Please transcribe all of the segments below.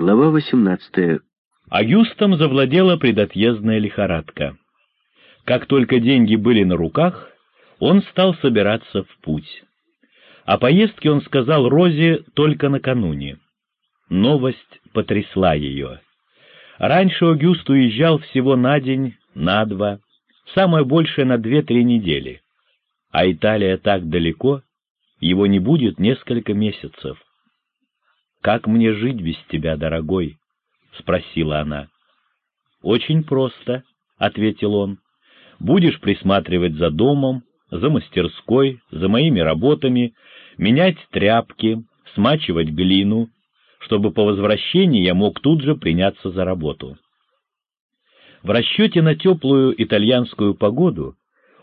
Глава 18. Агюстом завладела предотъездная лихорадка. Как только деньги были на руках, он стал собираться в путь. О поездке он сказал Розе только накануне. Новость потрясла ее. Раньше Агюст уезжал всего на день, на два, самое большее на две-три недели. А Италия так далеко, его не будет несколько месяцев. «Как мне жить без тебя, дорогой?» — спросила она. «Очень просто», — ответил он. «Будешь присматривать за домом, за мастерской, за моими работами, менять тряпки, смачивать глину, чтобы по возвращении я мог тут же приняться за работу». В расчете на теплую итальянскую погоду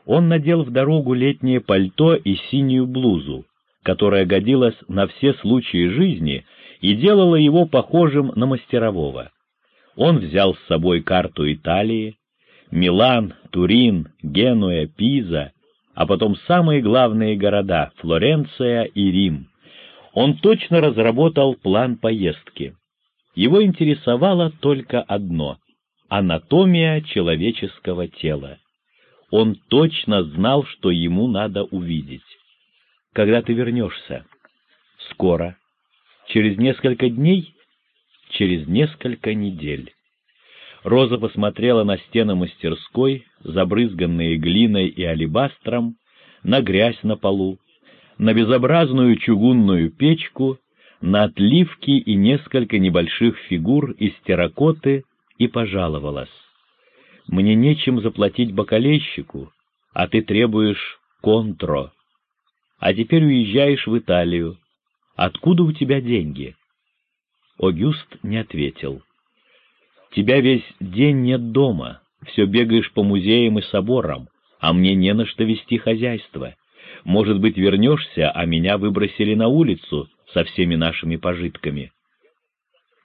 он надел в дорогу летнее пальто и синюю блузу, которая годилась на все случаи жизни и делала его похожим на мастерового. Он взял с собой карту Италии, Милан, Турин, Генуя, Пиза, а потом самые главные города — Флоренция и Рим. Он точно разработал план поездки. Его интересовало только одно — анатомия человеческого тела. Он точно знал, что ему надо увидеть. Когда ты вернешься? Скоро. Через несколько дней? Через несколько недель. Роза посмотрела на стены мастерской, забрызганные глиной и алебастром, на грязь на полу, на безобразную чугунную печку, на отливки и несколько небольших фигур из терракоты и пожаловалась. «Мне нечем заплатить бакалейщику, а ты требуешь контро. А теперь уезжаешь в Италию, Откуда у тебя деньги?» Огюст не ответил. «Тебя весь день нет дома, все бегаешь по музеям и соборам, а мне не на что вести хозяйство. Может быть, вернешься, а меня выбросили на улицу со всеми нашими пожитками».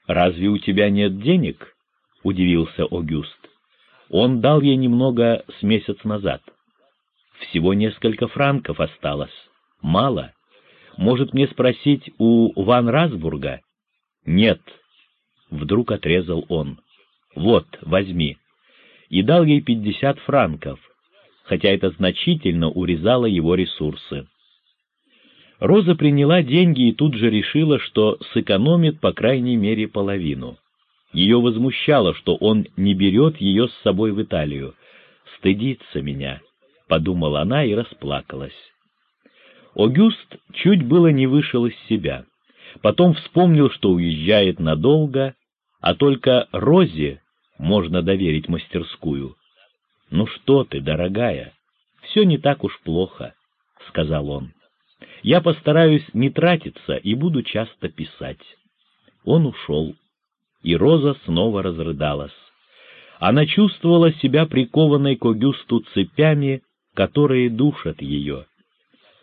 «Разве у тебя нет денег?» — удивился Огюст. Он дал ей немного с месяц назад. Всего несколько франков осталось. Мало. Может, мне спросить у Ван Расбурга? Нет. Вдруг отрезал он. Вот, возьми. И дал ей пятьдесят франков, хотя это значительно урезало его ресурсы. Роза приняла деньги и тут же решила, что сэкономит по крайней мере половину. Ее возмущало, что он не берет ее с собой в Италию. «Стыдится меня», — подумала она и расплакалась. Огюст чуть было не вышел из себя. Потом вспомнил, что уезжает надолго, а только Розе можно доверить мастерскую. «Ну что ты, дорогая, все не так уж плохо», — сказал он. «Я постараюсь не тратиться и буду часто писать». Он ушел, и Роза снова разрыдалась. Она чувствовала себя прикованной к Огюсту цепями, которые душат ее.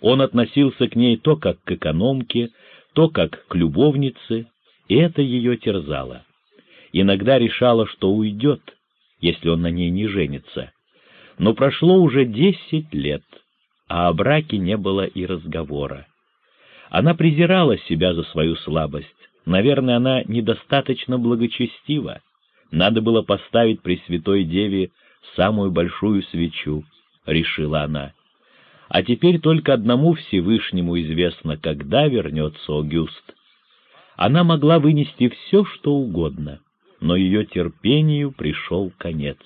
Он относился к ней то как к экономке, то как к любовнице, и это ее терзало. Иногда решала, что уйдет, если он на ней не женится. Но прошло уже десять лет, а о браке не было и разговора. Она презирала себя за свою слабость. Наверное, она недостаточно благочестива. Надо было поставить при Святой Деве самую большую свечу, — решила она. А теперь только одному Всевышнему известно, когда вернется Огюст. Она могла вынести все, что угодно, но ее терпению пришел конец.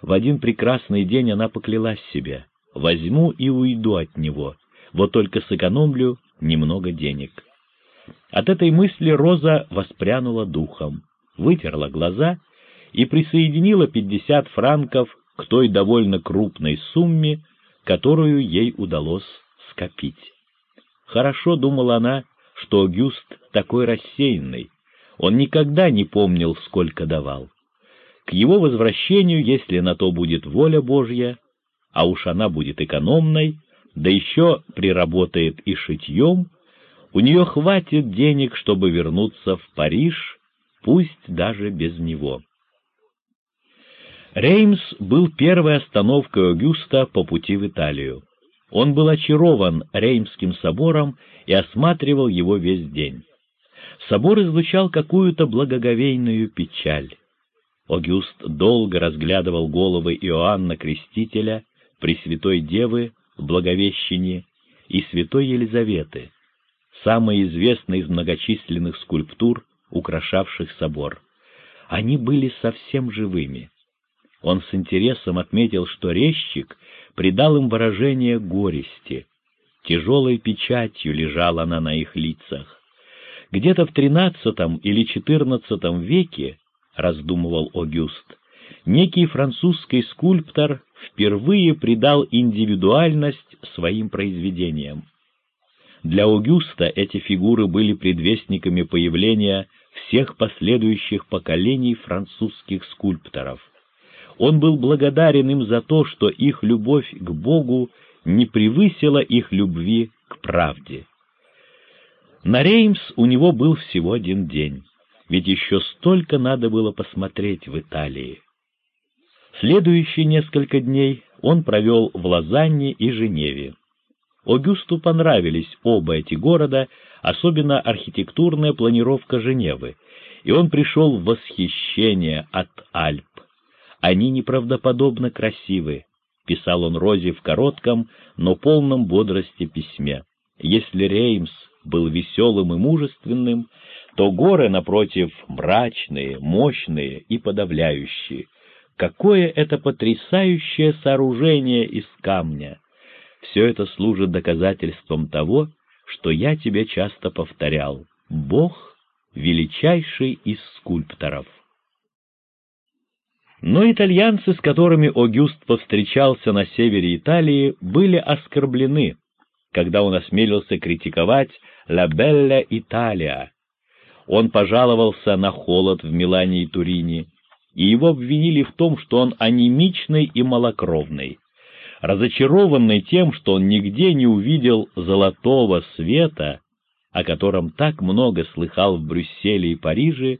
В один прекрасный день она поклялась себе, возьму и уйду от него, вот только сэкономлю немного денег. От этой мысли Роза воспрянула духом, вытерла глаза и присоединила пятьдесят франков к той довольно крупной сумме, которую ей удалось скопить. Хорошо думала она, что Гюст такой рассеянный, он никогда не помнил, сколько давал. К его возвращению, если на то будет воля Божья, а уж она будет экономной, да еще приработает и шитьем, у нее хватит денег, чтобы вернуться в Париж, пусть даже без него. Реймс был первой остановкой Огюста по пути в Италию. Он был очарован Реймским собором и осматривал его весь день. Собор излучал какую-то благоговейную печаль. Огюст долго разглядывал головы Иоанна Крестителя, Пресвятой Девы в Благовещении и Святой Елизаветы, самой известной из многочисленных скульптур, украшавших собор. Они были совсем живыми. Он с интересом отметил, что резчик придал им выражение горести. Тяжелой печатью лежала она на их лицах. Где-то в XIII или XIV веке, раздумывал Огюст, некий французский скульптор впервые придал индивидуальность своим произведениям. Для Огюста эти фигуры были предвестниками появления всех последующих поколений французских скульпторов. Он был благодарен им за то, что их любовь к Богу не превысила их любви к правде. На Реймс у него был всего один день, ведь еще столько надо было посмотреть в Италии. Следующие несколько дней он провел в Лозанне и Женеве. Огюсту понравились оба эти города, особенно архитектурная планировка Женевы, и он пришел в восхищение от Альп. Они неправдоподобно красивы, писал он Розе в коротком, но полном бодрости письме. Если Реймс был веселым и мужественным, то горы, напротив, мрачные, мощные и подавляющие. Какое это потрясающее сооружение из камня! Все это служит доказательством того, что я тебе часто повторял. Бог — величайший из скульпторов. Но итальянцы, с которыми Огюст повстречался на севере Италии, были оскорблены, когда он осмелился критиковать «Ла Белла Италия». Он пожаловался на холод в Милане и Турине, и его обвинили в том, что он анемичный и малокровный. Разочарованный тем, что он нигде не увидел золотого света, о котором так много слыхал в Брюсселе и Париже,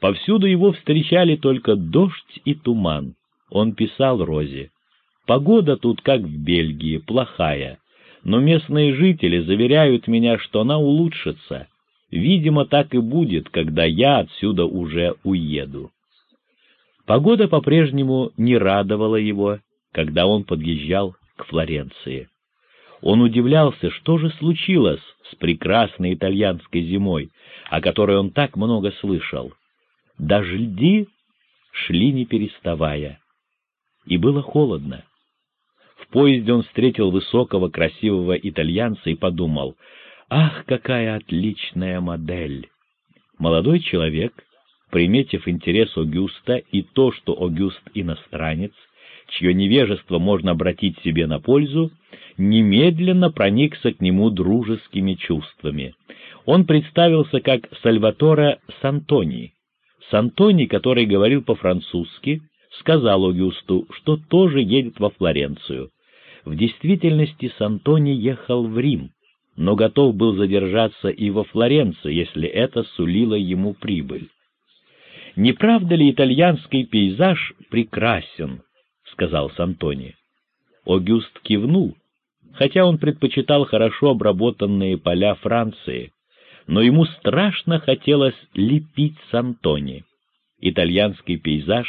повсюду его встречали только дождь и туман. Он писал Розе, «Погода тут, как в Бельгии, плохая, но местные жители заверяют меня, что она улучшится. Видимо, так и будет, когда я отсюда уже уеду». Погода по-прежнему не радовала его, когда он подъезжал к Флоренции. Он удивлялся, что же случилось с прекрасной итальянской зимой, о которой он так много слышал. Дожди шли не переставая, и было холодно. В поезде он встретил высокого красивого итальянца и подумал, «Ах, какая отличная модель!» Молодой человек, приметив интерес Огюста и то, что Огюст иностранец, чье невежество можно обратить себе на пользу, немедленно проникся к нему дружескими чувствами. Он представился как Сальваторе Сантони. Сантони, который говорил по-французски, сказал Огюсту, что тоже едет во Флоренцию. В действительности Сантони ехал в Рим, но готов был задержаться и во Флоренции, если это сулило ему прибыль. Не правда ли итальянский пейзаж прекрасен, — сказал Сантони. Огюст кивнул, хотя он предпочитал хорошо обработанные поля Франции, но ему страшно хотелось лепить Сантони. Итальянский пейзаж,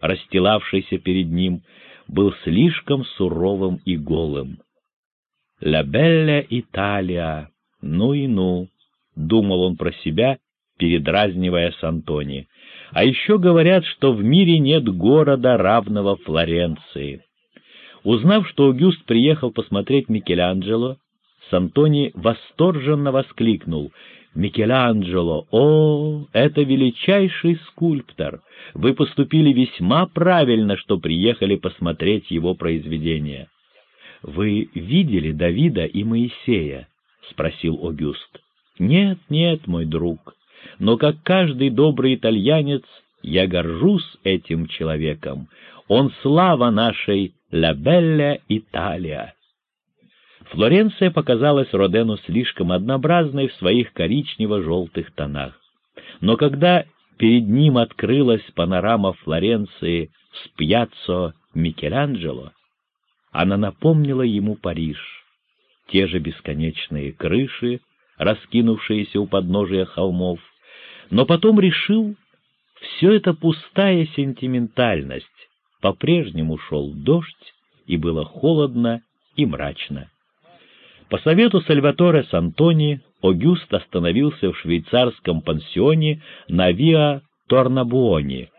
расстилавшийся перед ним, был слишком суровым и голым. «Ла белля Италия! Ну и ну!» — думал он про себя, передразнивая Сантони. А еще говорят, что в мире нет города, равного Флоренции. Узнав, что Аугюст приехал посмотреть Микеланджело, Сантони восторженно воскликнул «Микеланджело, о, это величайший скульптор! Вы поступили весьма правильно, что приехали посмотреть его произведение». «Вы видели Давида и Моисея?» — спросил Огюст. «Нет, нет, мой друг, но как каждый добрый итальянец я горжусь этим человеком. Он слава нашей «Ла Белля Италия». Флоренция показалась Родену слишком однообразной в своих коричнево-желтых тонах. Но когда перед ним открылась панорама Флоренции с пьяццо Микеланджело, она напомнила ему Париж. Те же бесконечные крыши, раскинувшиеся у подножия холмов, но потом решил, все это пустая сентиментальность, по-прежнему шел дождь, и было холодно и мрачно. По совету Сальваторе Сантони Огюст остановился в швейцарском пансионе на Виа Торнабуони.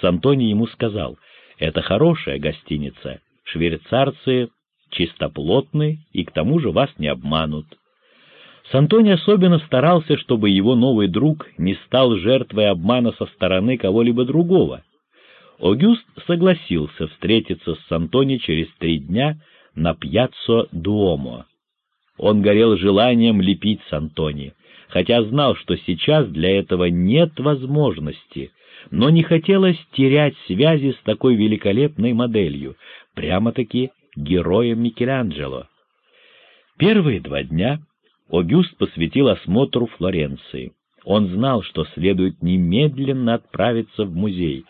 Сантони ему сказал, «Это хорошая гостиница, швейцарцы чистоплотны и к тому же вас не обманут». Сантони особенно старался, чтобы его новый друг не стал жертвой обмана со стороны кого-либо другого. Огюст согласился встретиться с Сантони через три дня на пьяццо Дуомо. Он горел желанием лепить с Антони, хотя знал, что сейчас для этого нет возможности, но не хотелось терять связи с такой великолепной моделью, прямо-таки героем Микеланджело. Первые два дня Огюст посвятил осмотру Флоренции. Он знал, что следует немедленно отправиться в музей,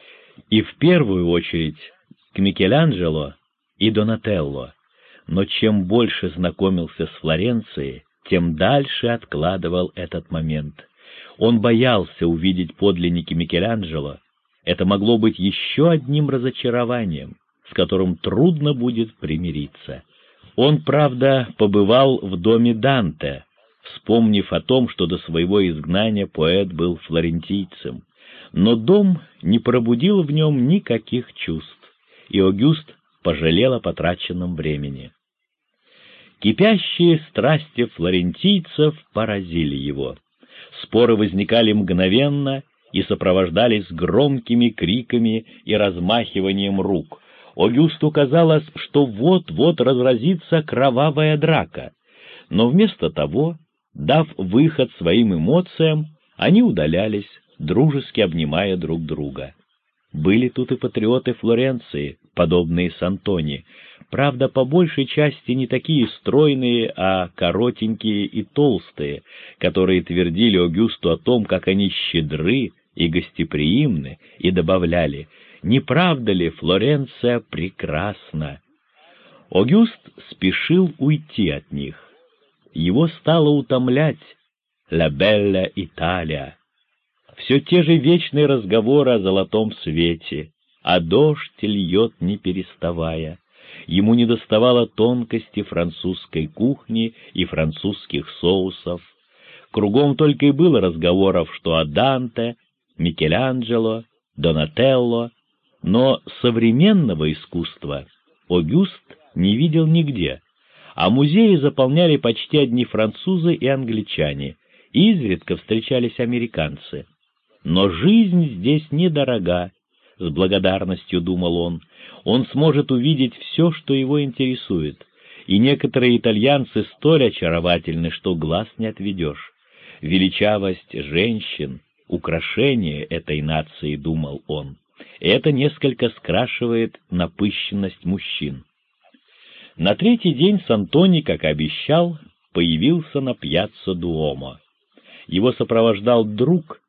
и в первую очередь к Микеланджело и Донателло но чем больше знакомился с Флоренцией, тем дальше откладывал этот момент. Он боялся увидеть подлинники Микеланджело. Это могло быть еще одним разочарованием, с которым трудно будет примириться. Он, правда, побывал в доме Данте, вспомнив о том, что до своего изгнания поэт был флорентийцем. Но дом не пробудил в нем никаких чувств, и Огюст пожалел о потраченном времени. Кипящие страсти флорентийцев поразили его. Споры возникали мгновенно и сопровождались громкими криками и размахиванием рук. Огюсту казалось, что вот-вот разразится кровавая драка, но вместо того, дав выход своим эмоциям, они удалялись, дружески обнимая друг друга. Были тут и патриоты Флоренции, подобные Сантони, правда, по большей части не такие стройные, а коротенькие и толстые, которые твердили Огюсту о том, как они щедры и гостеприимны, и добавляли, не правда ли Флоренция прекрасна? Огюст спешил уйти от них. Его стало утомлять «Ла Белла Италия», все те же вечные разговоры о золотом свете, а дождь льет не переставая. Ему недоставало тонкости французской кухни и французских соусов. Кругом только и было разговоров, что о Данте, Микеланджело, Донателло, но современного искусства Огюст не видел нигде, а музеи заполняли почти одни французы и англичане, изредка встречались американцы. Но жизнь здесь недорога, — с благодарностью думал он. Он сможет увидеть все, что его интересует. И некоторые итальянцы столь очаровательны, что глаз не отведешь. Величавость женщин — украшение этой нации, — думал он. Это несколько скрашивает напыщенность мужчин. На третий день Сантони, как обещал, появился на пьяцца Дуомо. Его сопровождал друг,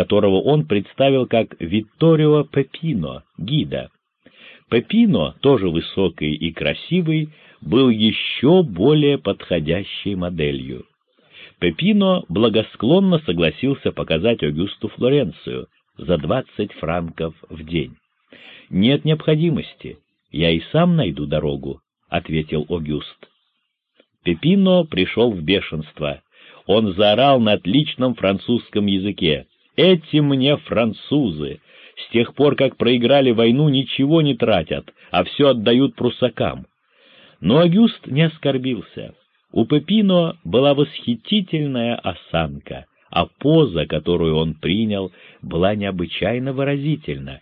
которого он представил как Витторио Пепино, гида. Пепино, тоже высокий и красивый, был еще более подходящей моделью. Пепино благосклонно согласился показать Огюсту Флоренцию за двадцать франков в день. «Нет необходимости, я и сам найду дорогу», — ответил Огюст. Пепино пришел в бешенство. Он заорал на отличном французском языке. Эти мне французы. С тех пор, как проиграли войну, ничего не тратят, а все отдают прусакам. Но Агюст не оскорбился. У Пепино была восхитительная осанка, а поза, которую он принял, была необычайно выразительна.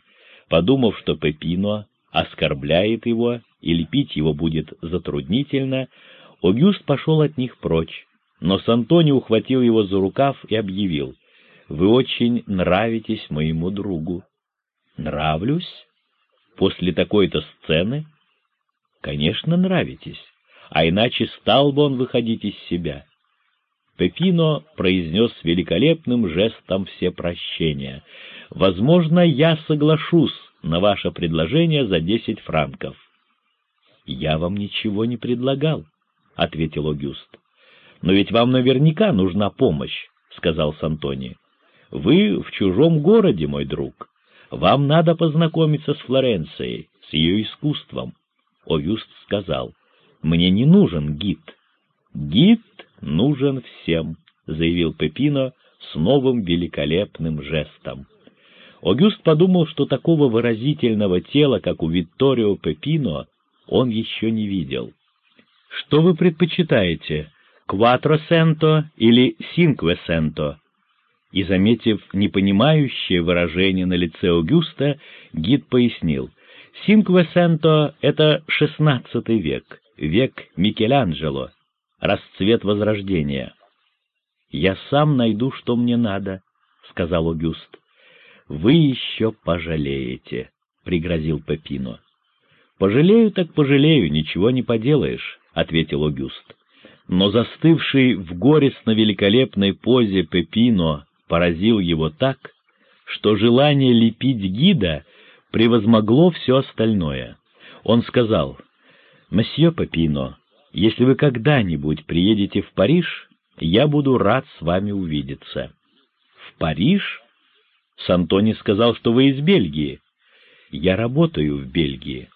Подумав, что Пепино оскорбляет его и лепить его будет затруднительно, Огюст пошел от них прочь, но Сантони ухватил его за рукав и объявил — вы очень нравитесь моему другу. Нравлюсь? После такой-то сцены? Конечно, нравитесь, а иначе стал бы он выходить из себя. Пепино произнес великолепным жестом все прощения. «Возможно, я соглашусь на ваше предложение за десять франков». «Я вам ничего не предлагал», — ответил Огюст. Но ведь вам наверняка нужна помощь, — сказал Сантони. Вы в чужом городе, мой друг. Вам надо познакомиться с Флоренцией, с ее искусством. Огюст сказал, мне не нужен гид. Гид нужен всем, — заявил Пепино с новым великолепным жестом. Огюст подумал, что такого выразительного тела, как у Витторио Пепино, он еще не видел. «Что вы предпочитаете, кватросенто или синквесенто?» И, заметив непонимающее выражение на лице Огюста, гид пояснил. «Синквесенто — это шестнадцатый век, век Микеланджело, расцвет Возрождения». «Я сам найду, что мне надо», — сказал Огюст. «Вы еще пожалеете», — пригрозил Пепино. «Пожалею так пожалею, ничего не поделаешь», — ответил Огюст. Но застывший в горестно-великолепной позе Пепино поразил его так, что желание лепить гида превозмогло все остальное. Он сказал, «Месье Пепино, если вы когда-нибудь приедете в Париж, я буду рад с вами увидеться». «В Париж?» Сантони сказал, что вы из Бельгии. Я работаю в Бельгии,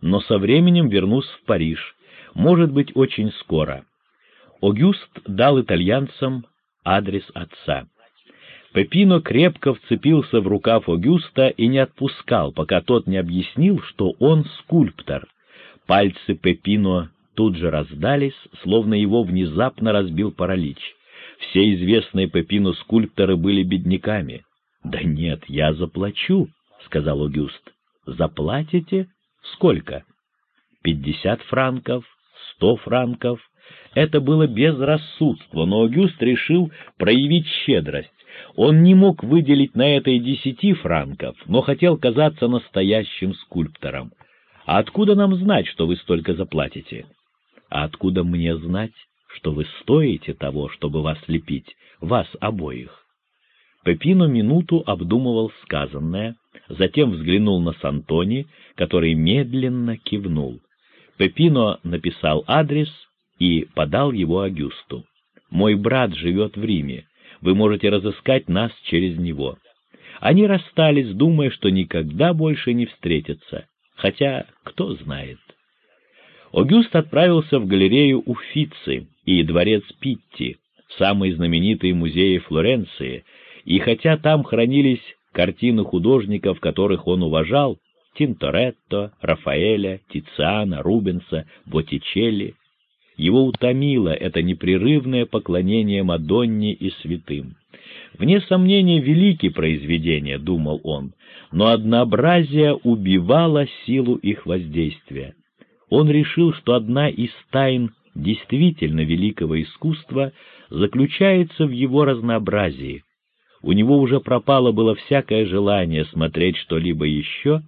но со временем вернусь в Париж, может быть, очень скоро. Огюст дал итальянцам адрес отца. Пепино крепко вцепился в рукав Огюста и не отпускал, пока тот не объяснил, что он скульптор. Пальцы Пепино тут же раздались, словно его внезапно разбил паралич. Все известные Пепино скульпторы были бедняками. «Да нет, я заплачу», — сказал Огюст. «Заплатите? Сколько?» «Пятьдесят франков? Сто франков?» Это было безрассудство, но Огюст решил проявить щедрость. Он не мог выделить на это и десяти франков, но хотел казаться настоящим скульптором. «А откуда нам знать, что вы столько заплатите?» «А откуда мне знать, что вы стоите того, чтобы вас лепить, вас обоих?» Пепино минуту обдумывал сказанное, затем взглянул на Сантони, который медленно кивнул. Пепино написал адрес и подал его Агюсту. «Мой брат живет в Риме. Вы можете разыскать нас через него». Они расстались, думая, что никогда больше не встретятся, хотя кто знает. Огюст отправился в галерею Уффици и дворец Питти, самые знаменитые музеи Флоренции, и хотя там хранились картины художников, которых он уважал, Тинторетто, Рафаэля, Тициана, Рубенса, Боттичелли, его утомило это непрерывное поклонение Мадонне и святым. Вне сомнения, великие произведения, думал он, но однообразие убивало силу их воздействия. Он решил, что одна из тайн действительно великого искусства заключается в его разнообразии, у него уже пропало было всякое желание смотреть что-либо еще,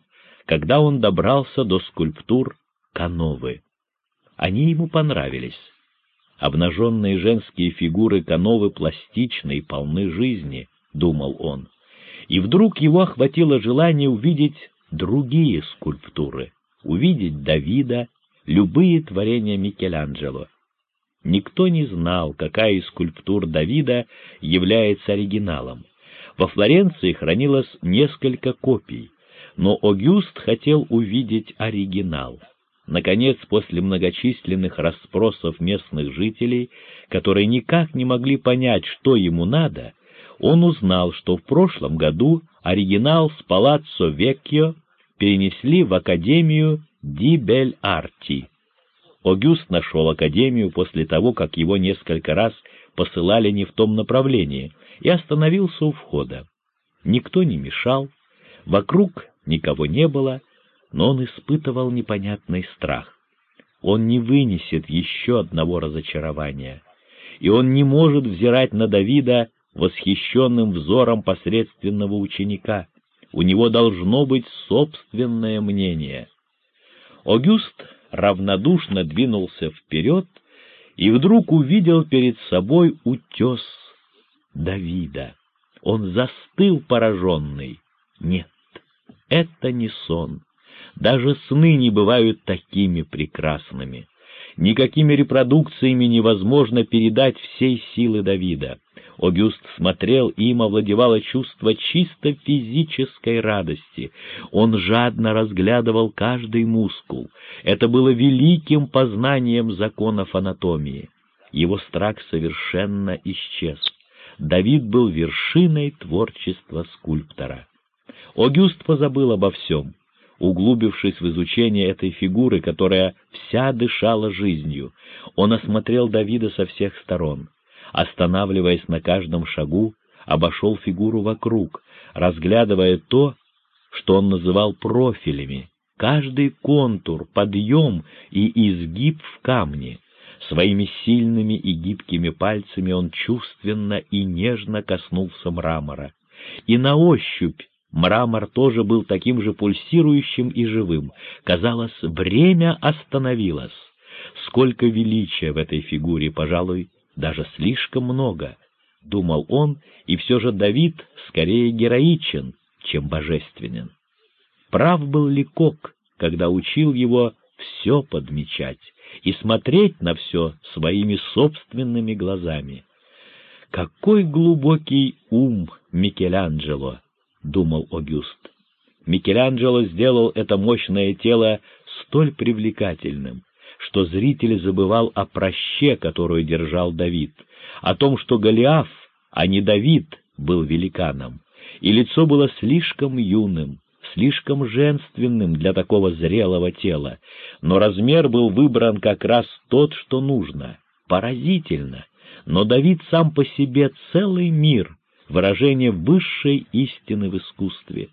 когда он добрался до скульптур Кановы. Они ему понравились. Обнаженные женские фигуры Кановы пластичны и полны жизни, — думал он. И вдруг его охватило желание увидеть другие скульптуры, увидеть Давида, любые творения Микеланджело. Никто не знал, какая из скульптур Давида является оригиналом. Во Флоренции хранилось несколько копий, но Огюст хотел увидеть оригинал. Наконец, после многочисленных расспросов местных жителей, которые никак не могли понять, что ему надо, он узнал, что в прошлом году оригинал с Палаццо Веккио перенесли в Академию Ди Бель Арти. Огюст нашел Академию после того, как его несколько раз посылали не в том направлении, и остановился у входа. Никто не мешал, вокруг никого не было, но он испытывал непонятный страх. Он не вынесет еще одного разочарования, и он не может взирать на Давида восхищенным взором посредственного ученика. У него должно быть собственное мнение. Огюст равнодушно двинулся вперед и вдруг увидел перед собой утес Давида. Он застыл пораженный. Нет, это не сон. Даже сны не бывают такими прекрасными. Никакими репродукциями невозможно передать всей силы Давида. Огюст смотрел, и им овладевало чувство чисто физической радости. Он жадно разглядывал каждый мускул. Это было великим познанием законов анатомии. Его страх совершенно исчез. Давид был вершиной творчества скульптора. Огюст позабыл обо всем, углубившись в изучение этой фигуры, которая вся дышала жизнью. Он осмотрел Давида со всех сторон. Останавливаясь на каждом шагу, обошел фигуру вокруг, разглядывая то, что он называл профилями, каждый контур, подъем и изгиб в камне. Своими сильными и гибкими пальцами он чувственно и нежно коснулся мрамора. И на ощупь мрамор тоже был таким же пульсирующим и живым. Казалось, время остановилось. Сколько величия в этой фигуре, пожалуй, даже слишком много, — думал он, и все же Давид скорее героичен, чем божественен. Прав был Ликок, когда учил его все подмечать и смотреть на все своими собственными глазами. «Какой глубокий ум Микеланджело!» — думал Огюст. Микеланджело сделал это мощное тело столь привлекательным, что зритель забывал о проще, которую держал Давид, о том, что Голиаф, а не Давид, был великаном, и лицо было слишком юным, слишком женственным для такого зрелого тела, но размер был выбран как раз тот, что нужно. Поразительно! Но Давид сам по себе целый мир, выражение высшей истины в искусстве.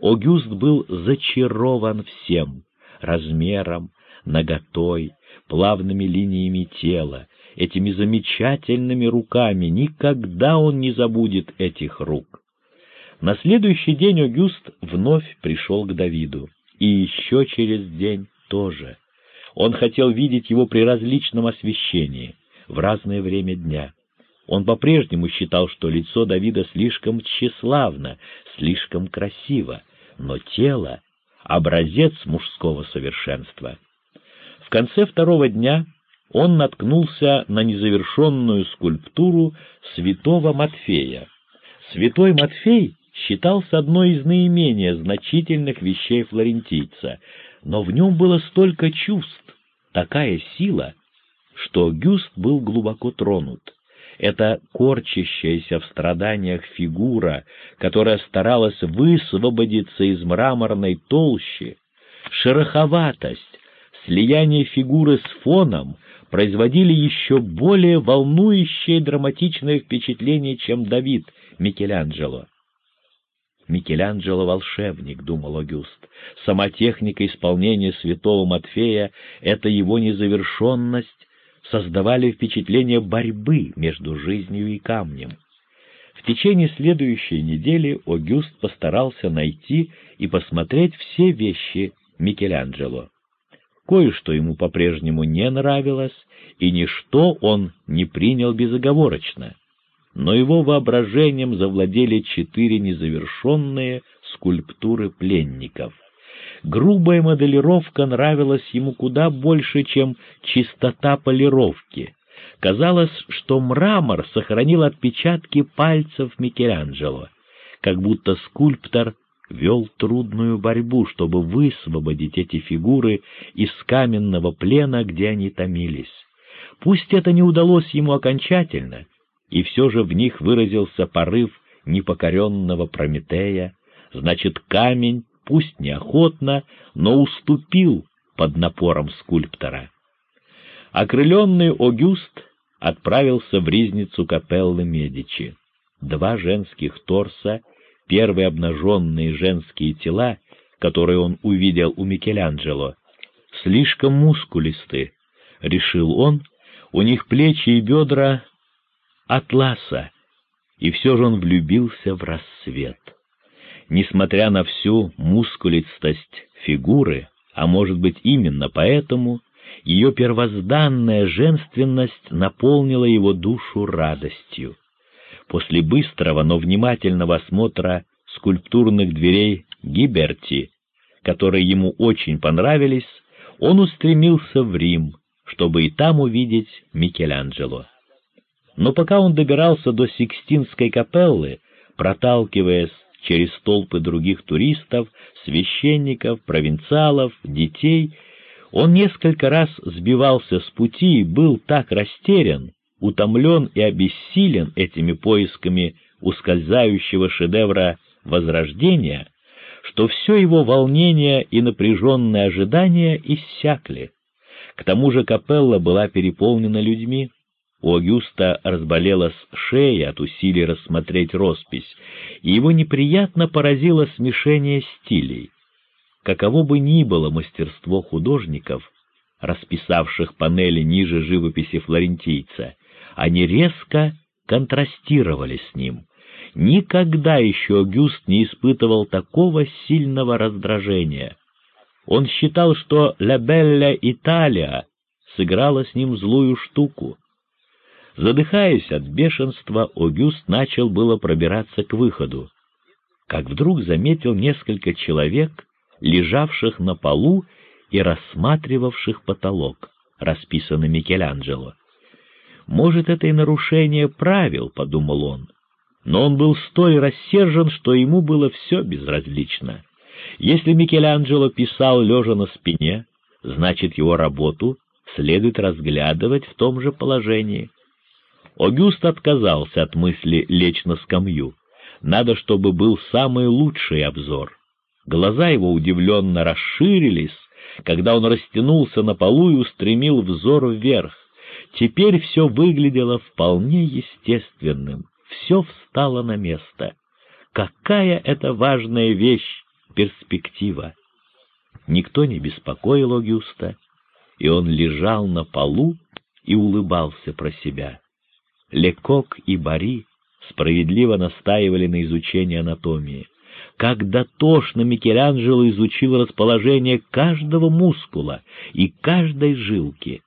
Огюст был зачарован всем — размером, наготой, плавными линиями тела, этими замечательными руками. Никогда он не забудет этих рук. На следующий день Огюст вновь пришел к Давиду, и еще через день тоже. Он хотел видеть его при различном освещении, в разное время дня. Он по-прежнему считал, что лицо Давида слишком тщеславно, слишком красиво, но тело — образец мужского совершенства. В конце второго дня он наткнулся на незавершенную скульптуру святого Матфея. Святой Матфей считался одной из наименее значительных вещей флорентийца, но в нем было столько чувств, такая сила, что Гюст был глубоко тронут. Это корчащаяся в страданиях фигура, которая старалась высвободиться из мраморной толщи, шероховатость, слияние фигуры с фоном производили еще более волнующее драматичное впечатление, чем Давид Микеланджело. Микеланджело — волшебник, — думал Огюст. Сама техника исполнения святого Матфея, это его незавершенность, создавали впечатление борьбы между жизнью и камнем. В течение следующей недели Огюст постарался найти и посмотреть все вещи Микеланджело. Кое-что ему по-прежнему не нравилось, и ничто он не принял безоговорочно но его воображением завладели четыре незавершенные скульптуры пленников. Грубая моделировка нравилась ему куда больше, чем чистота полировки. Казалось, что мрамор сохранил отпечатки пальцев Микеланджело, как будто скульптор вел трудную борьбу, чтобы высвободить эти фигуры из каменного плена, где они томились. Пусть это не удалось ему окончательно, и все же в них выразился порыв непокоренного Прометея, значит, камень, пусть неохотно, но уступил под напором скульптора. Окрыленный Огюст отправился в ризницу капеллы Медичи. Два женских торса, первые обнаженные женские тела, которые он увидел у Микеланджело, слишком мускулисты, — решил он, у них плечи и бедра атласа, и все же он влюбился в рассвет. Несмотря на всю мускулистость фигуры, а может быть именно поэтому, ее первозданная женственность наполнила его душу радостью. После быстрого, но внимательного осмотра скульптурных дверей Гиберти, которые ему очень понравились, он устремился в Рим, чтобы и там увидеть Микеланджело. Но пока он добирался до Сикстинской капеллы, проталкиваясь через толпы других туристов, священников, провинциалов, детей, он несколько раз сбивался с пути и был так растерян, утомлен и обессилен этими поисками ускользающего шедевра Возрождения, что все его волнение и напряженное ожидание иссякли. К тому же капелла была переполнена людьми. У Агюста разболелась шея от усилий рассмотреть роспись, и его неприятно поразило смешение стилей. Каково бы ни было мастерство художников, расписавших панели ниже живописи флорентийца, они резко контрастировали с ним. Никогда еще Гюст не испытывал такого сильного раздражения. Он считал, что «Ла Белля Италия» сыграла с ним злую штуку. Задыхаясь от бешенства, Огюст начал было пробираться к выходу, как вдруг заметил несколько человек, лежавших на полу и рассматривавших потолок, расписанный Микеланджело. «Может, это и нарушение правил», — подумал он, но он был столь рассержен, что ему было все безразлично. Если Микеланджело писал лежа на спине, значит, его работу следует разглядывать в том же положении. Огюст отказался от мысли лечь на скамью. Надо, чтобы был самый лучший обзор. Глаза его удивленно расширились, когда он растянулся на полу и устремил взор вверх. Теперь все выглядело вполне естественным все встало на место. Какая это важная вещь — перспектива! Никто не беспокоил Огюста, и он лежал на полу и улыбался про себя. Лекок и Бари справедливо настаивали на изучении анатомии. Как дотошно Микеланджело изучил расположение каждого мускула и каждой жилки.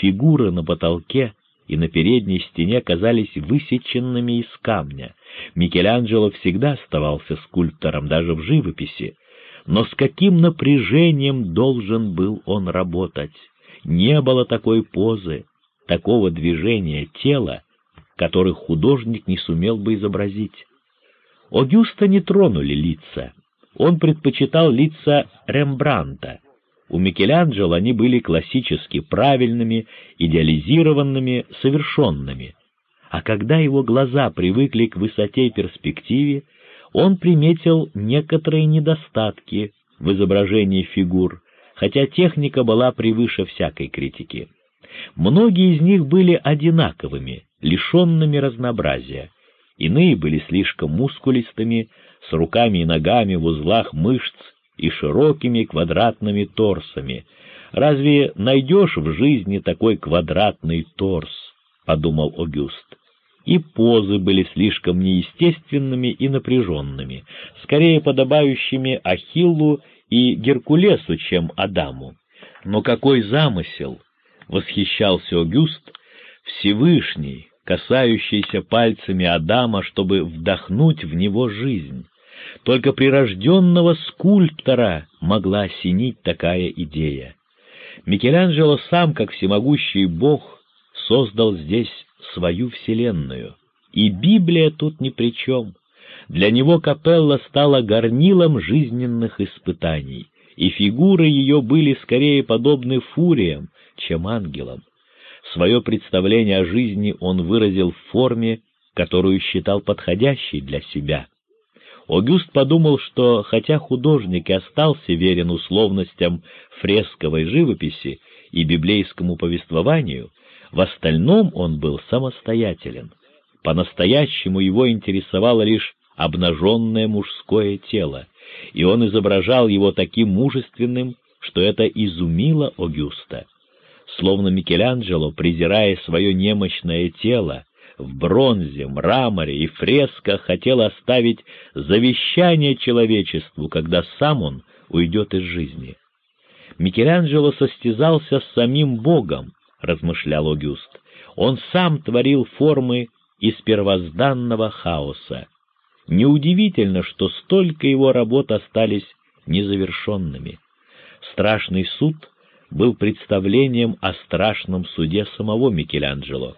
Фигуры на потолке и на передней стене казались высеченными из камня. Микеланджело всегда оставался скульптором даже в живописи, но с каким напряжением должен был он работать? Не было такой позы, такого движения тела, которых художник не сумел бы изобразить. Огюста не тронули лица. Он предпочитал лица Рембранта, у Микеланджело они были классически правильными, идеализированными, совершенными. А когда его глаза привыкли к высоте и перспективе, он приметил некоторые недостатки в изображении фигур, хотя техника была превыше всякой критики. Многие из них были одинаковыми, лишенными разнообразия. Иные были слишком мускулистыми, с руками и ногами в узлах мышц и широкими квадратными торсами. Разве найдешь в жизни такой квадратный торс? — подумал Огюст. И позы были слишком неестественными и напряженными, скорее подобающими Ахиллу и Геркулесу, чем Адаму. Но какой замысел! — восхищался Огюст, Всевышний, касающийся пальцами Адама, чтобы вдохнуть в него жизнь. Только прирожденного скульптора могла осенить такая идея. Микеланджело сам, как всемогущий бог, создал здесь свою вселенную. И Библия тут ни при чем. Для него капелла стала горнилом жизненных испытаний, и фигуры ее были скорее подобны фуриям, чем ангелам. Свое представление о жизни он выразил в форме, которую считал подходящей для себя. Огюст подумал, что хотя художник и остался верен условностям фресковой живописи и библейскому повествованию, в остальном он был самостоятелен. По-настоящему его интересовало лишь обнаженное мужское тело, и он изображал его таким мужественным, что это изумило Огюста. Словно Микеланджело, презирая свое немощное тело, в бронзе, мраморе и фресках хотел оставить завещание человечеству, когда сам он уйдет из жизни. Микеланджело состязался с самим Богом, размышлял Огюст. Он сам творил формы из первозданного хаоса. Неудивительно, что столько его работ остались незавершенными. Страшный суд был представлением о страшном суде самого Микеланджело.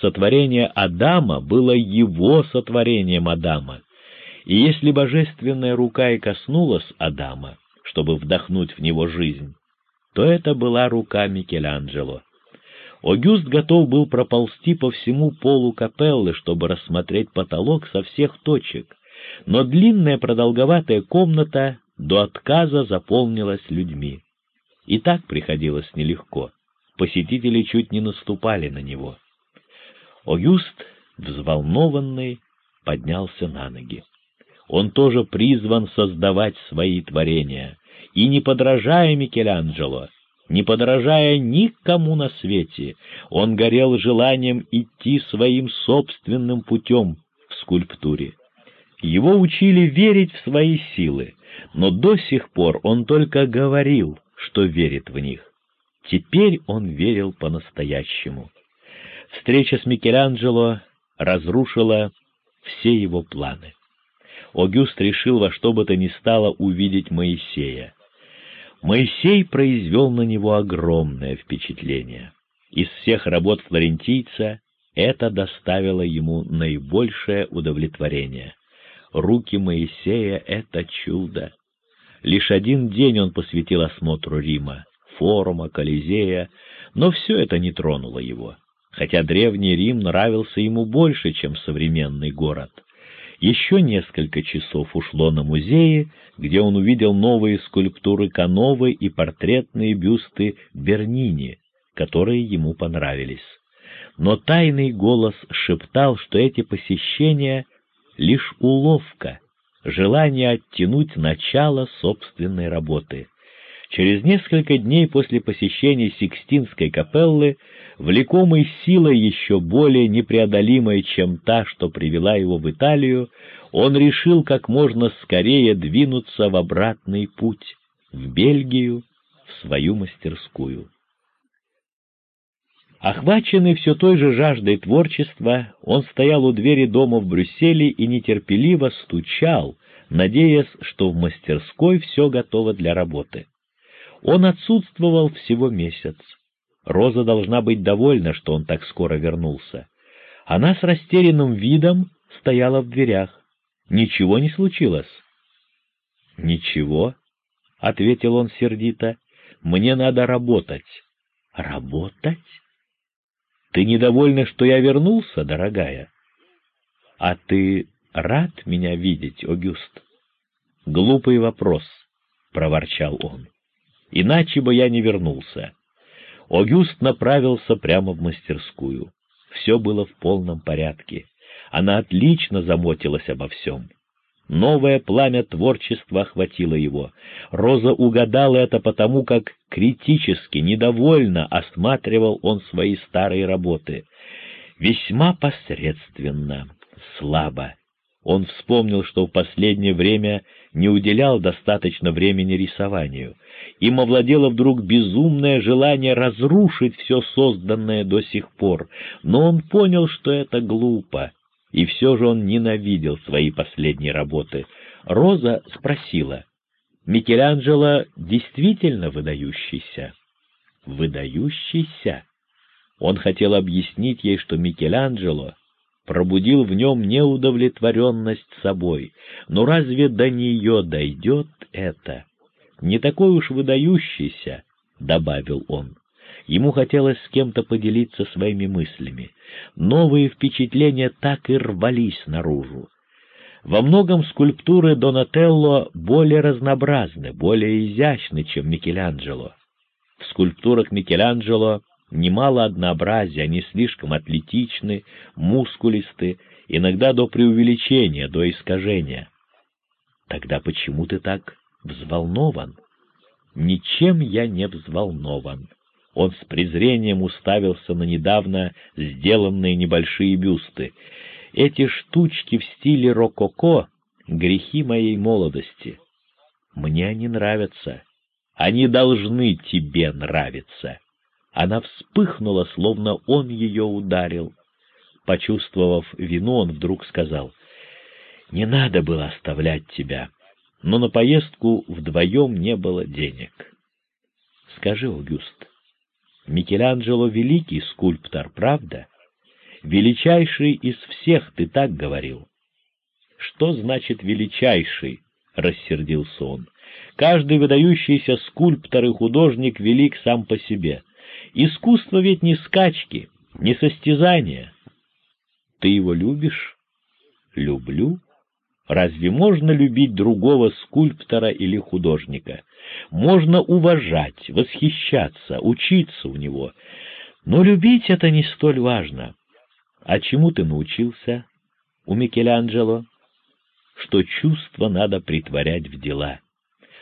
Сотворение Адама было его сотворением Адама, и если божественная рука и коснулась Адама, чтобы вдохнуть в него жизнь, то это была рука Микеланджело. Огюст готов был проползти по всему полу капеллы, чтобы рассмотреть потолок со всех точек, но длинная продолговатая комната до отказа заполнилась людьми. И так приходилось нелегко. Посетители чуть не наступали на него. Огюст, взволнованный, поднялся на ноги. Он тоже призван создавать свои творения, и не подражая Микеланджело, не подражая никому на свете, он горел желанием идти своим собственным путем в скульптуре. Его учили верить в свои силы, но до сих пор он только говорил, что верит в них. Теперь он верил по-настоящему. Встреча с Микеланджело разрушила все его планы. Огюст решил во что бы то ни стало увидеть Моисея. Моисей произвел на него огромное впечатление. Из всех работ флорентийца это доставило ему наибольшее удовлетворение. Руки Моисея — это чудо. Лишь один день он посвятил осмотру Рима, форума, Колизея, но все это не тронуло его, хотя древний Рим нравился ему больше, чем современный город. Еще несколько часов ушло на музее, где он увидел новые скульптуры Кановы и портретные бюсты Бернини, которые ему понравились. Но тайный голос шептал, что эти посещения — лишь уловка, желание оттянуть начало собственной работы. Через несколько дней после посещения Сикстинской капеллы, влекомой силой еще более непреодолимой, чем та, что привела его в Италию, он решил как можно скорее двинуться в обратный путь, в Бельгию, в свою мастерскую. Охваченный все той же жаждой творчества, он стоял у двери дома в Брюсселе и нетерпеливо стучал, надеясь, что в мастерской все готово для работы. Он отсутствовал всего месяц. Роза должна быть довольна, что он так скоро вернулся. Она с растерянным видом стояла в дверях. Ничего не случилось. — Ничего, — ответил он сердито, — мне надо работать. — Работать? Ты недовольна, что я вернулся, дорогая? А ты рад меня видеть, Огюст? Глупый вопрос, проворчал он. Иначе бы я не вернулся. Огюст направился прямо в мастерскую. Все было в полном порядке. Она отлично заботилась обо всем. Новое пламя творчества охватило его. Роза угадала это потому, как критически, недовольно осматривал он свои старые работы. Весьма посредственно, слабо. Он вспомнил, что в последнее время не уделял достаточно времени рисованию. Им овладело вдруг безумное желание разрушить все созданное до сих пор, но он понял, что это глупо, и все же он ненавидел свои последние работы. Роза спросила, «Микеланджело действительно выдающийся?» «Выдающийся?» Он хотел объяснить ей, что Микеланджело пробудил в нем неудовлетворенность собой, но разве до нее дойдет это? «Не такой уж выдающийся», — добавил он. Ему хотелось с кем-то поделиться своими мыслями. Новые впечатления так и рвались наружу. Во многом скульптуры Донателло более разнообразны, более изящны, чем Микеланджело. В скульптурах Микеланджело немало однообразия, они слишком атлетичны, мускулисты, иногда до преувеличения, до искажения. Тогда почему ты так взволнован? Ничем я не взволнован. Он с презрением уставился на недавно сделанные небольшие бюсты. Эти штучки в стиле рококо — грехи моей молодости. Мне они нравятся. Они должны тебе нравиться. Она вспыхнула, словно он ее ударил. Почувствовав вину, он вдруг сказал, «Не надо было оставлять тебя, но на поездку вдвоем не было денег». Скажи, Аугуст, Микеланджело — великий скульптор, правда? Величайший из всех, ты так говорил. Что значит «величайший»? — рассердился он. Каждый выдающийся скульптор и художник велик сам по себе. Искусство ведь не скачки, не состязания. Ты его любишь? Люблю. Разве можно любить другого скульптора или художника? Можно уважать, восхищаться, учиться у него. Но любить это не столь важно. А чему ты научился у Микеланджело? Что чувства надо притворять в дела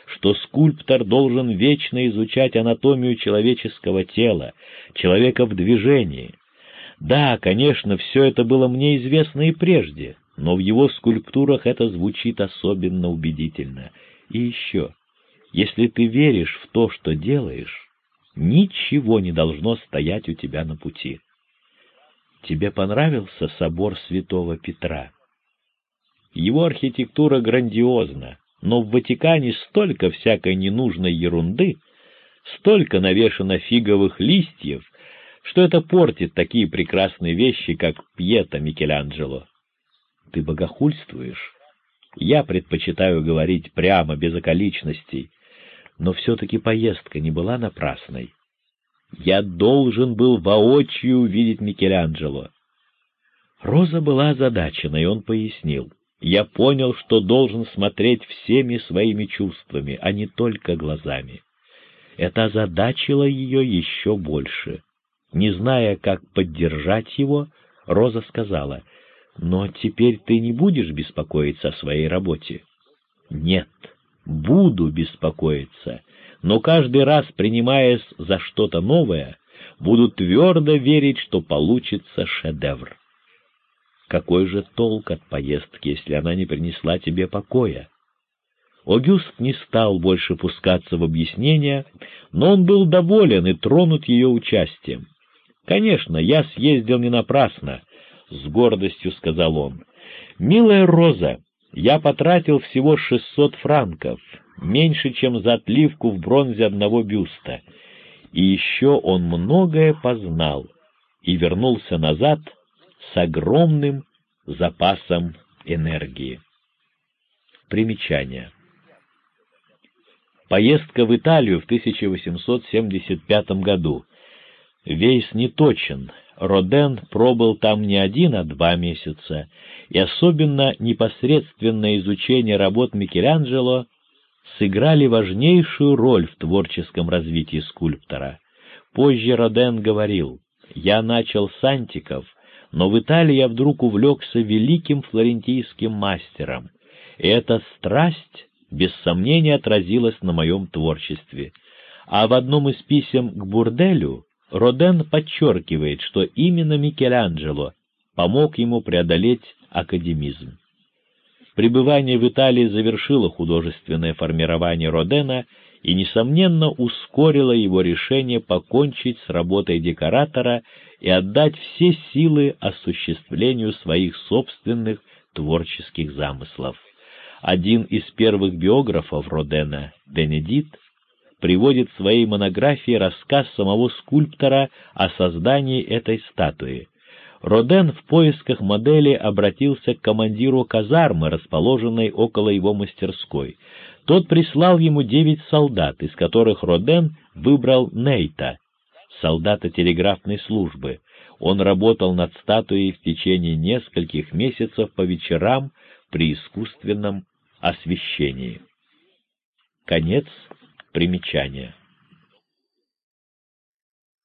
что скульптор должен вечно изучать анатомию человеческого тела, человека в движении. Да, конечно, все это было мне известно и прежде, но в его скульптурах это звучит особенно убедительно. И еще, если ты веришь в то, что делаешь, ничего не должно стоять у тебя на пути. Тебе понравился собор святого Петра? Его архитектура грандиозна, но в Ватикане столько всякой ненужной ерунды, столько навешано фиговых листьев, что это портит такие прекрасные вещи, как Пьета Микеланджело. Ты богохульствуешь. Я предпочитаю говорить прямо, без околичностей, но все-таки поездка не была напрасной. Я должен был воочию увидеть Микеланджело. Роза была озадачена, и он пояснил — я понял, что должен смотреть всеми своими чувствами, а не только глазами. Это озадачило ее еще больше. Не зная, как поддержать его, Роза сказала, «Но теперь ты не будешь беспокоиться о своей работе?» «Нет, буду беспокоиться, но каждый раз, принимаясь за что-то новое, буду твердо верить, что получится шедевр». Какой же толк от поездки, если она не принесла тебе покоя? Огюст не стал больше пускаться в объяснения, но он был доволен и тронут ее участием. «Конечно, я съездил не напрасно», — с гордостью сказал он. «Милая Роза, я потратил всего шестьсот франков, меньше, чем за отливку в бронзе одного бюста. И еще он многое познал и вернулся назад с огромным запасом энергии. Примечание. Поездка в Италию в 1875 году. Вейс не точен. Роден пробыл там не один, а два месяца, и особенно непосредственное изучение работ Микеланджело сыграли важнейшую роль в творческом развитии скульптора. Позже Роден говорил, «Я начал с антиков, но в Италии я вдруг увлекся великим флорентийским мастером, и эта страсть, без сомнения, отразилась на моем творчестве. А в одном из писем к Бурделю Роден подчеркивает, что именно Микеланджело помог ему преодолеть академизм. Пребывание в Италии завершило художественное формирование Родена и, несомненно, ускорило его решение покончить с работой декоратора и отдать все силы осуществлению своих собственных творческих замыслов. Один из первых биографов Родена, Бенедит, приводит в своей монографии рассказ самого скульптора о создании этой статуи. Роден в поисках модели обратился к командиру казармы, расположенной около его мастерской. Тот прислал ему девять солдат, из которых Роден выбрал Нейта, солдата телеграфной службы. Он работал над статуей в течение нескольких месяцев по вечерам при искусственном освещении. Конец примечания.